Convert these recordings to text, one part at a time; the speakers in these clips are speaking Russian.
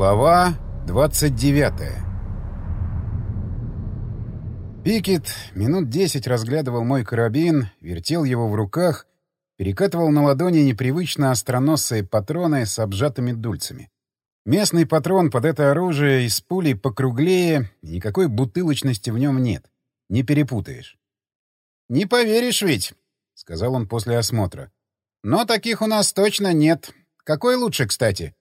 Глава 29 Пикет минут десять разглядывал мой карабин, вертел его в руках, перекатывал на ладони непривычно остроносые патроны с обжатыми дульцами. Местный патрон под это оружие из пули покруглее, никакой бутылочности в нем нет. Не перепутаешь. «Не поверишь ведь», — сказал он после осмотра. «Но таких у нас точно нет. Какой лучше, кстати?»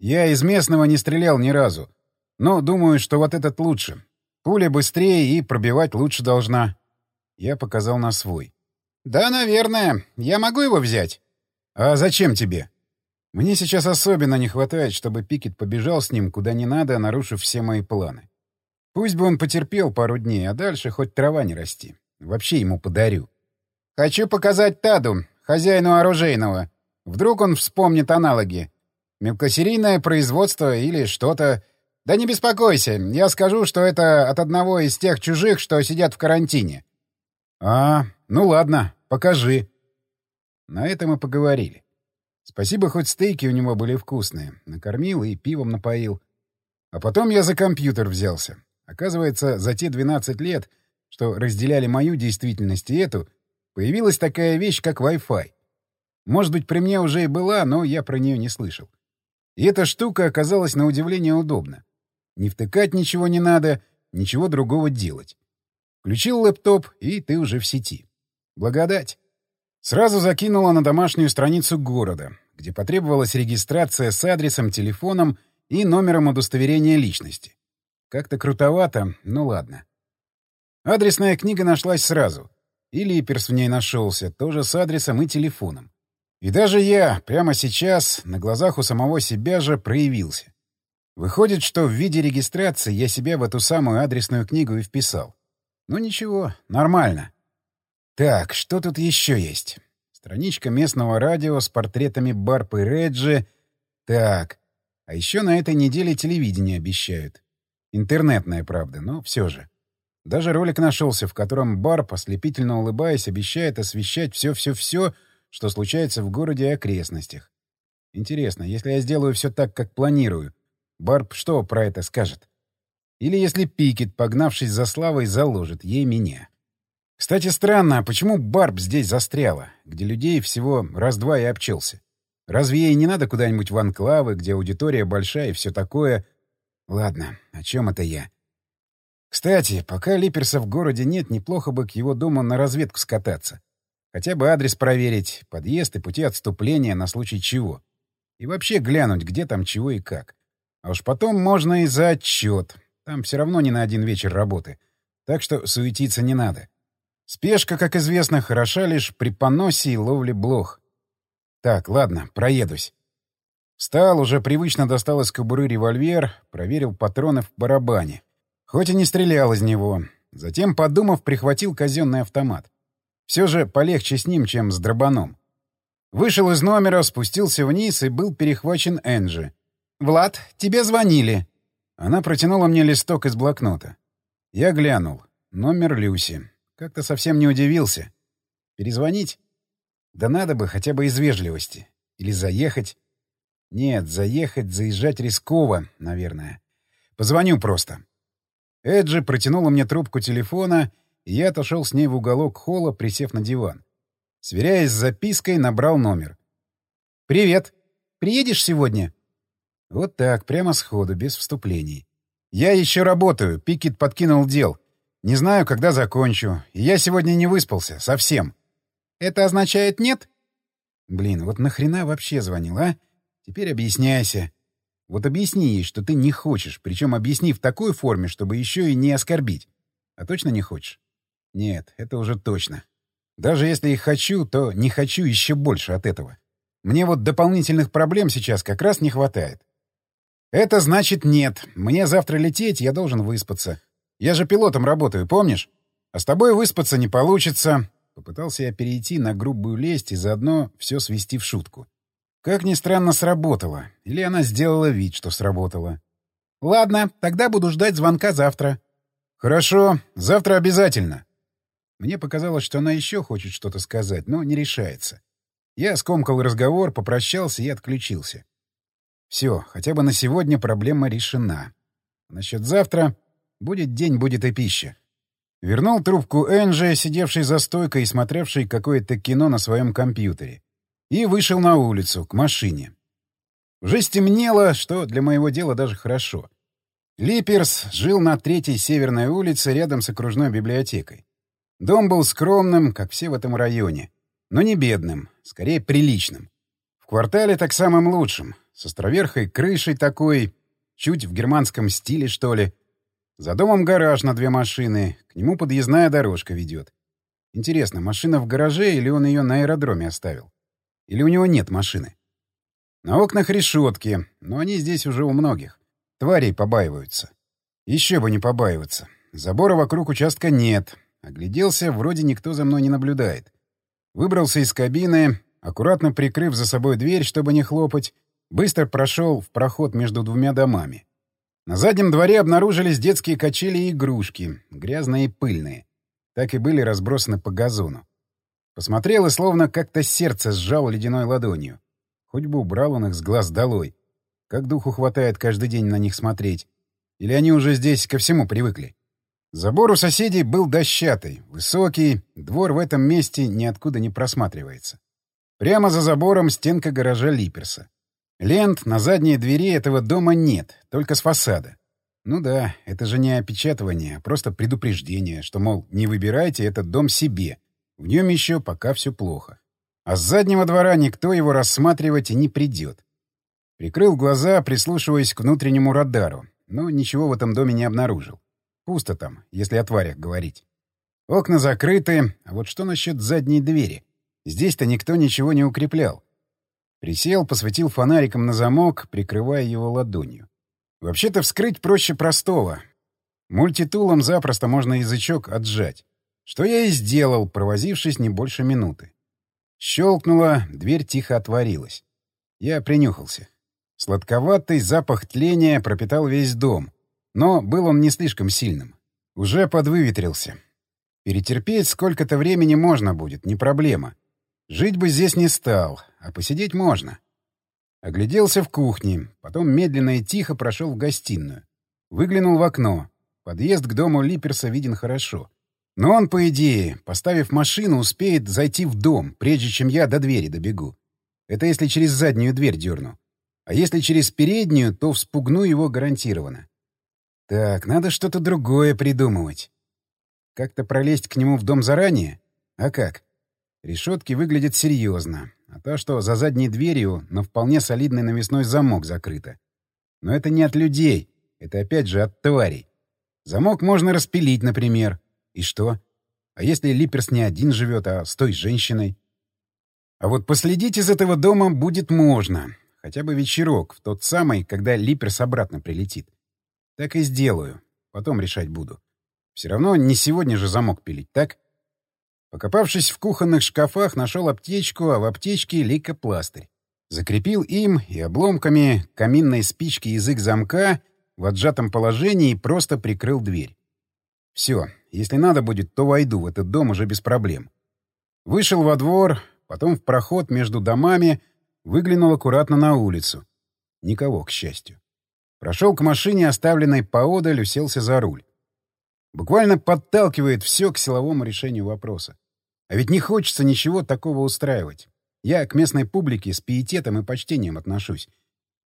Я из местного не стрелял ни разу. Но думаю, что вот этот лучше. Пуля быстрее и пробивать лучше должна. Я показал на свой. «Да, наверное. Я могу его взять?» «А зачем тебе?» «Мне сейчас особенно не хватает, чтобы Пикет побежал с ним куда не надо, нарушив все мои планы. Пусть бы он потерпел пару дней, а дальше хоть трава не расти. Вообще ему подарю». «Хочу показать Таду, хозяину оружейного. Вдруг он вспомнит аналоги. Мелкосерийное производство или что-то... Да не беспокойся, я скажу, что это от одного из тех чужих, что сидят в карантине. А, ну ладно, покажи. На этом мы поговорили. Спасибо, хоть стейки у него были вкусные. Накормил и пивом напоил. А потом я за компьютер взялся. Оказывается, за те 12 лет, что разделяли мою действительность и эту, появилась такая вещь, как Wi-Fi. Может быть, при мне уже и была, но я про нее не слышал. И эта штука оказалась на удивление удобна. Не втыкать ничего не надо, ничего другого делать. Включил лэптоп, и ты уже в сети. Благодать. Сразу закинула на домашнюю страницу города, где потребовалась регистрация с адресом, телефоном и номером удостоверения личности. Как-то крутовато, ну ладно. Адресная книга нашлась сразу. И Липерс в ней нашелся, тоже с адресом и телефоном. И даже я прямо сейчас на глазах у самого себя же проявился. Выходит, что в виде регистрации я себя в эту самую адресную книгу и вписал. Ну ничего, нормально. Так, что тут еще есть? Страничка местного радио с портретами Барп и Реджи. Так, а еще на этой неделе телевидение обещают. Интернетное, правда, но все же. Даже ролик нашелся, в котором Барп, ослепительно улыбаясь, обещает освещать все-все-все, что случается в городе и окрестностях. Интересно, если я сделаю все так, как планирую, Барб что про это скажет? Или если Пикет, погнавшись за славой, заложит ей меня? Кстати, странно, а почему Барб здесь застряла, где людей всего раз-два и обчелся? Разве ей не надо куда-нибудь в анклавы, где аудитория большая и все такое? Ладно, о чем это я? Кстати, пока Липерса в городе нет, неплохо бы к его дому на разведку скататься. Хотя бы адрес проверить, подъезд и пути отступления на случай чего. И вообще глянуть, где там чего и как. А уж потом можно и за отчет. Там все равно не на один вечер работы. Так что суетиться не надо. Спешка, как известно, хороша лишь при поносе и ловле блох. Так, ладно, проедусь. Встал, уже привычно достал из кобуры револьвер, проверил патроны в барабане. Хоть и не стрелял из него. Затем, подумав, прихватил казенный автомат. Все же полегче с ним, чем с дробаном. Вышел из номера, спустился вниз и был перехвачен Энджи. «Влад, тебе звонили». Она протянула мне листок из блокнота. Я глянул. Номер Люси. Как-то совсем не удивился. Перезвонить? Да надо бы хотя бы из вежливости. Или заехать. Нет, заехать, заезжать рисково, наверное. Позвоню просто. Эджи протянула мне трубку телефона и я отошел с ней в уголок холла, присев на диван. Сверяясь с запиской, набрал номер. «Привет. Приедешь сегодня?» Вот так, прямо сходу, без вступлений. «Я еще работаю. Пикет подкинул дел. Не знаю, когда закончу. И я сегодня не выспался. Совсем». «Это означает нет?» «Блин, вот нахрена вообще звонил, а? Теперь объясняйся. Вот объясни ей, что ты не хочешь, причем объясни в такой форме, чтобы еще и не оскорбить. А точно не хочешь?» Нет, это уже точно. Даже если и хочу, то не хочу еще больше от этого. Мне вот дополнительных проблем сейчас как раз не хватает. Это значит нет. Мне завтра лететь, я должен выспаться. Я же пилотом работаю, помнишь? А с тобой выспаться не получится. Попытался я перейти на грубую лесть и заодно все свести в шутку. Как ни странно, сработало. Или она сделала вид, что сработало. Ладно, тогда буду ждать звонка завтра. Хорошо, завтра обязательно. Мне показалось, что она еще хочет что-то сказать, но не решается. Я скомкал разговор, попрощался и отключился. Все, хотя бы на сегодня проблема решена. Насчет завтра будет день, будет и пища. Вернул трубку Энджи, сидевший за стойкой и смотревший какое-то кино на своем компьютере. И вышел на улицу, к машине. Уже стемнело, что для моего дела даже хорошо. Липерс жил на третьей северной улице рядом с окружной библиотекой. Дом был скромным, как все в этом районе, но не бедным, скорее приличным. В квартале так самым лучшим, с островерхой крышей такой, чуть в германском стиле, что ли. За домом гараж на две машины, к нему подъездная дорожка ведет. Интересно, машина в гараже или он ее на аэродроме оставил? Или у него нет машины? На окнах решетки, но они здесь уже у многих. Тварей побаиваются. Еще бы не побаиваться. Забора вокруг участка нет. Огляделся, вроде никто за мной не наблюдает. Выбрался из кабины, аккуратно прикрыв за собой дверь, чтобы не хлопать, быстро прошел в проход между двумя домами. На заднем дворе обнаружились детские качели и игрушки, грязные и пыльные. Так и были разбросаны по газону. Посмотрел и словно как-то сердце сжал ледяной ладонью. Хоть бы убрал он их с глаз долой. Как духу хватает каждый день на них смотреть. Или они уже здесь ко всему привыкли? Забор у соседей был дощатый, высокий, двор в этом месте ниоткуда не просматривается. Прямо за забором стенка гаража Липерса. Лент на задней двери этого дома нет, только с фасада. Ну да, это же не опечатывание, а просто предупреждение, что, мол, не выбирайте этот дом себе. В нем еще пока все плохо. А с заднего двора никто его рассматривать и не придет. Прикрыл глаза, прислушиваясь к внутреннему радару, но ничего в этом доме не обнаружил. Пусто там, если о тварях говорить. Окна закрыты, а вот что насчет задней двери? Здесь-то никто ничего не укреплял. Присел, посветил фонариком на замок, прикрывая его ладонью. Вообще-то вскрыть проще простого. Мультитулом запросто можно язычок отжать. Что я и сделал, провозившись не больше минуты. Щелкнуло, дверь тихо отворилась. Я принюхался. Сладковатый запах тления пропитал весь дом. Но был он не слишком сильным. Уже подвыветрился. Перетерпеть сколько-то времени можно будет, не проблема. Жить бы здесь не стал, а посидеть можно. Огляделся в кухне, потом медленно и тихо прошел в гостиную. Выглянул в окно. Подъезд к дому Липерса виден хорошо. Но он, по идее, поставив машину, успеет зайти в дом, прежде чем я до двери добегу. Это если через заднюю дверь дерну. А если через переднюю, то вспугну его гарантированно. Так, надо что-то другое придумывать. Как-то пролезть к нему в дом заранее? А как? Решетки выглядят серьезно, а то, что за задней дверью на вполне солидный навесной замок закрыто. Но это не от людей, это опять же от тварей. Замок можно распилить, например. И что? А если Липерс не один живет, а с той женщиной? А вот последить из этого дома будет можно. Хотя бы вечерок, в тот самый, когда Липерс обратно прилетит. Так и сделаю. Потом решать буду. Все равно не сегодня же замок пилить, так? Покопавшись в кухонных шкафах, нашел аптечку, а в аптечке лейкопластырь. Закрепил им и обломками каминной спички язык замка в отжатом положении и просто прикрыл дверь. Все, если надо будет, то войду в этот дом уже без проблем. Вышел во двор, потом в проход между домами, выглянул аккуратно на улицу. Никого, к счастью. Прошел к машине, оставленной поодаль, уселся за руль. Буквально подталкивает все к силовому решению вопроса. А ведь не хочется ничего такого устраивать. Я к местной публике с пиететом и почтением отношусь.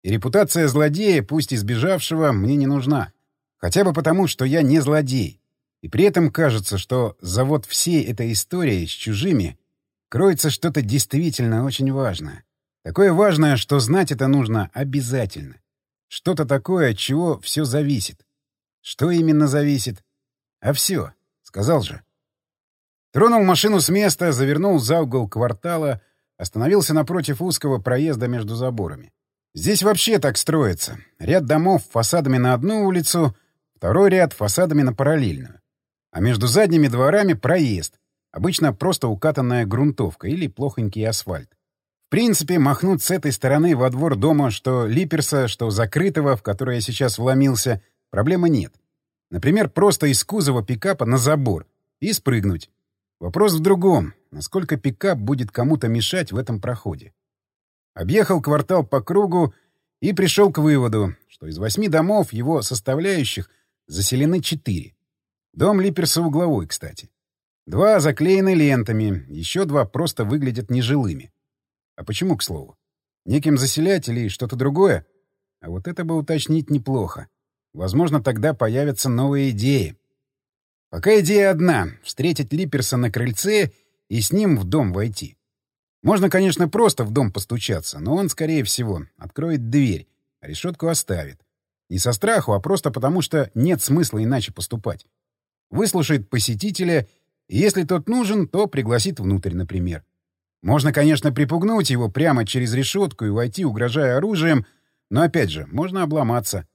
И репутация злодея, пусть избежавшего, мне не нужна. Хотя бы потому, что я не злодей. И при этом кажется, что за вот всей этой историей с чужими кроется что-то действительно очень важное. Такое важное, что знать это нужно обязательно. Что-то такое, от чего все зависит. Что именно зависит? А все, сказал же. Тронул машину с места, завернул за угол квартала, остановился напротив узкого проезда между заборами. Здесь вообще так строится. Ряд домов фасадами на одну улицу, второй ряд фасадами на параллельную а между задними дворами проезд, обычно просто укатанная грунтовка или плохонький асфальт. В принципе, махнуть с этой стороны во двор дома, что Липерса, что закрытого, в который я сейчас вломился, проблемы нет. Например, просто из кузова пикапа на забор и спрыгнуть. Вопрос в другом. Насколько пикап будет кому-то мешать в этом проходе? Объехал квартал по кругу И пришел к выводу, что из восьми домов его составляющих заселены четыре. Дом Липерса угловой, кстати. Два заклеены лентами, еще два просто выглядят нежилыми. А почему, к слову? Неким заселять или что-то другое? А вот это бы уточнить неплохо. Возможно, тогда появятся новые идеи. Пока идея одна — встретить Липерса на крыльце и с ним в дом войти. Можно, конечно, просто в дом постучаться, но он, скорее всего, откроет дверь, а решетку оставит. Не со страху, а просто потому, что нет смысла иначе поступать. Выслушает посетителя, и если тот нужен, то пригласит внутрь, например. Можно, конечно, припугнуть его прямо через решетку и войти, угрожая оружием, но, опять же, можно обломаться.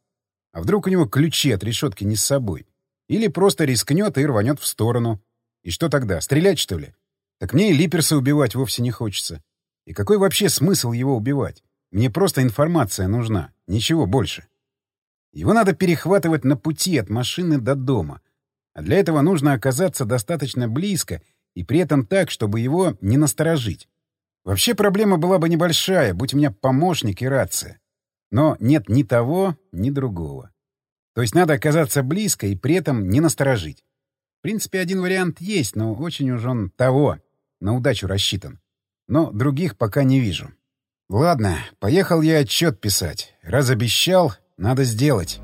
А вдруг у него ключи от решетки не с собой? Или просто рискнет и рванет в сторону. И что тогда, стрелять, что ли? Так мне и Липерса убивать вовсе не хочется. И какой вообще смысл его убивать? Мне просто информация нужна, ничего больше. Его надо перехватывать на пути от машины до дома. А для этого нужно оказаться достаточно близко и при этом так, чтобы его не насторожить. Вообще проблема была бы небольшая, будь у меня помощник и рация. Но нет ни того, ни другого. То есть надо оказаться близко и при этом не насторожить. В принципе, один вариант есть, но очень уж он того на удачу рассчитан. Но других пока не вижу. Ладно, поехал я отчет писать. Раз обещал, надо сделать.